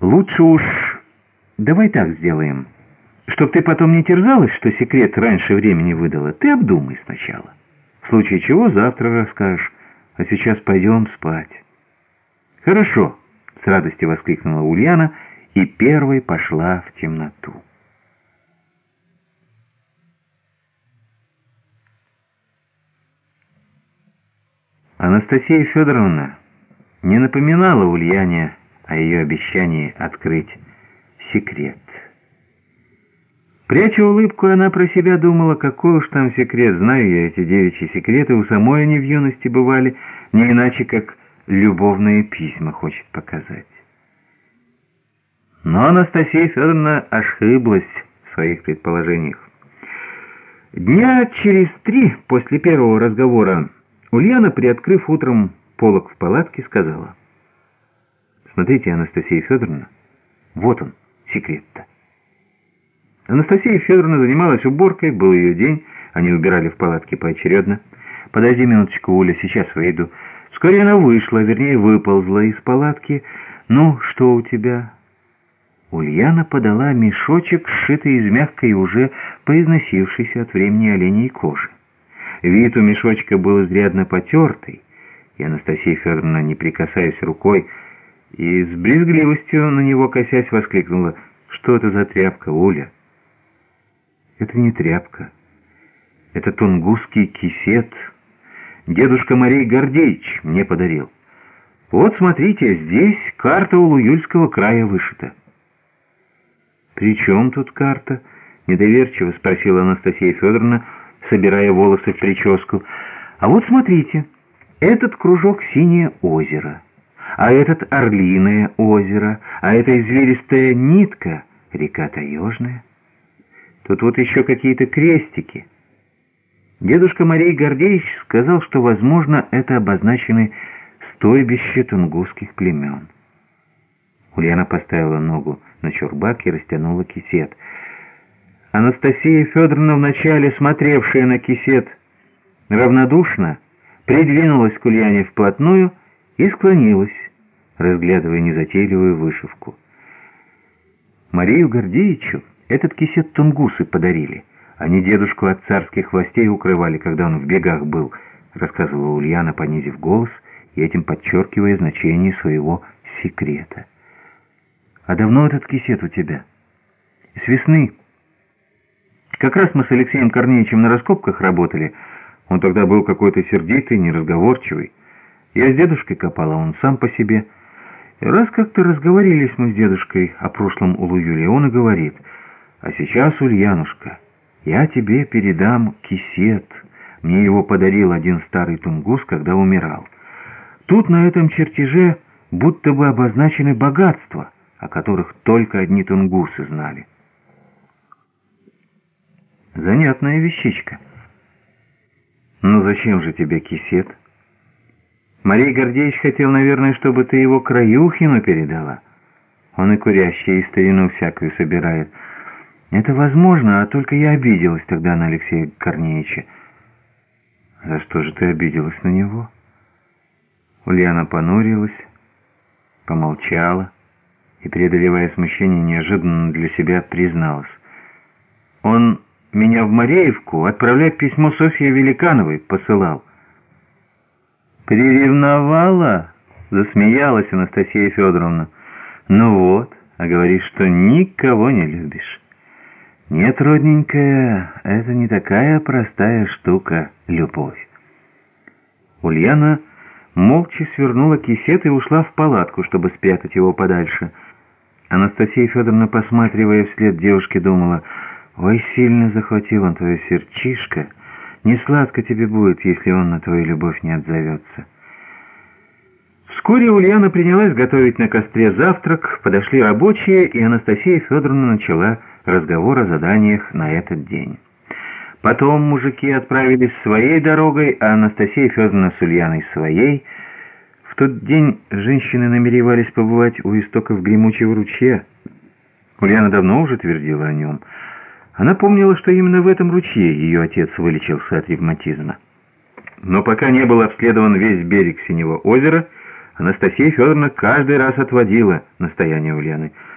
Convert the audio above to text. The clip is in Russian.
Лучше уж давай так сделаем. Чтоб ты потом не терзалась, что секрет раньше времени выдала, ты обдумай сначала. В случае чего завтра расскажешь, а сейчас пойдем спать. Хорошо, с радостью воскликнула Ульяна и первой пошла в темноту. Анастасия Федоровна не напоминала Ульяне о ее обещании открыть секрет. Пряча улыбку, она про себя думала, какой уж там секрет, знаю я эти девичьи секреты, у самой они в юности бывали, не иначе, как любовные письма хочет показать. Но Анастасия Федоровна ошиблась в своих предположениях. Дня через три после первого разговора Ульяна, приоткрыв утром полок в палатке, сказала, «Смотрите, Анастасия Федоровна, вот он, секрет-то». Анастасия Федоровна занималась уборкой, был ее день, они убирали в палатке поочередно. «Подожди минуточку, Уля, сейчас выйду». Вскоре она вышла, вернее, выползла из палатки. «Ну, что у тебя?» Ульяна подала мешочек, сшитый из мягкой, уже поизносившейся от времени оленей кожи. Вид у мешочка был изрядно потертый, и Анастасия Федоровна, не прикасаясь рукой, и с брезгливостью на него косясь воскликнула, «Что это за тряпка, Уля?» Это не тряпка. Это тунгусский кисет. Дедушка Марей Гордеевич мне подарил. Вот смотрите, здесь карта Улуюльского края вышита. «При чем тут карта?» — недоверчиво спросила Анастасия Федоровна, собирая волосы в прическу. «А вот смотрите, этот кружок — синее озеро, а этот — орлиное озеро, а это извилистая нитка — река Таежная». Тут вот еще какие-то крестики. Дедушка Марей Гордеевич сказал, что, возможно, это обозначены стойбище тунгусских племен. Ульяна поставила ногу на чурбак и растянула кисет. Анастасия Федоровна, вначале смотревшая на кисет равнодушно, придвинулась к Ульяне вплотную и склонилась, разглядывая незатейливую вышивку. Марию Гордеевичу этот кисет тунгусы подарили. Они дедушку от царских властей укрывали, когда он в бегах был, рассказывала Ульяна, понизив голос и этим подчеркивая значение своего секрета. «А давно этот кисет у тебя?» «С весны. Как раз мы с Алексеем Корнеевичем на раскопках работали. Он тогда был какой-то сердитый, неразговорчивый. Я с дедушкой копала, он сам по себе. И раз как-то разговорились мы с дедушкой о прошлом Улуюле, он и говорит — а сейчас, Ульянушка, я тебе передам кисет. Мне его подарил один старый тунгус, когда умирал. Тут на этом чертеже будто бы обозначены богатства, о которых только одни тунгусы знали. Занятная вещичка. Ну зачем же тебе кисет? Марий Гордеевич хотел, наверное, чтобы ты его Краюхину передала. Он и курящие, и старину всякую собирает. Это возможно, а только я обиделась тогда на Алексея Корнеевича. За что же ты обиделась на него? Ульяна понурилась, помолчала и, преодолевая смущение, неожиданно для себя призналась. Он меня в Мореевку отправлять письмо Софье Великановой посылал. «Приревновала?» — засмеялась Анастасия Федоровна. «Ну вот, а говоришь, что никого не любишь». Нет, родненькая, это не такая простая штука — любовь. Ульяна молча свернула кисет и ушла в палатку, чтобы спрятать его подальше. Анастасия Федоровна, посматривая вслед девушке, думала, «Ой, сильно захватил он твое сердчишко. Не сладко тебе будет, если он на твою любовь не отзовется». Вскоре Ульяна принялась готовить на костре завтрак, подошли рабочие, и Анастасия Федоровна начала разговор о заданиях на этот день. Потом мужики отправились своей дорогой, а Анастасия Федоровна с Ульяной своей. В тот день женщины намеревались побывать у истоков гремучего ручья. Ульяна давно уже твердила о нем. Она помнила, что именно в этом ручье ее отец вылечился от ревматизма. Но пока не был обследован весь берег Синего озера, Анастасия Федоровна каждый раз отводила настояние Ульяны.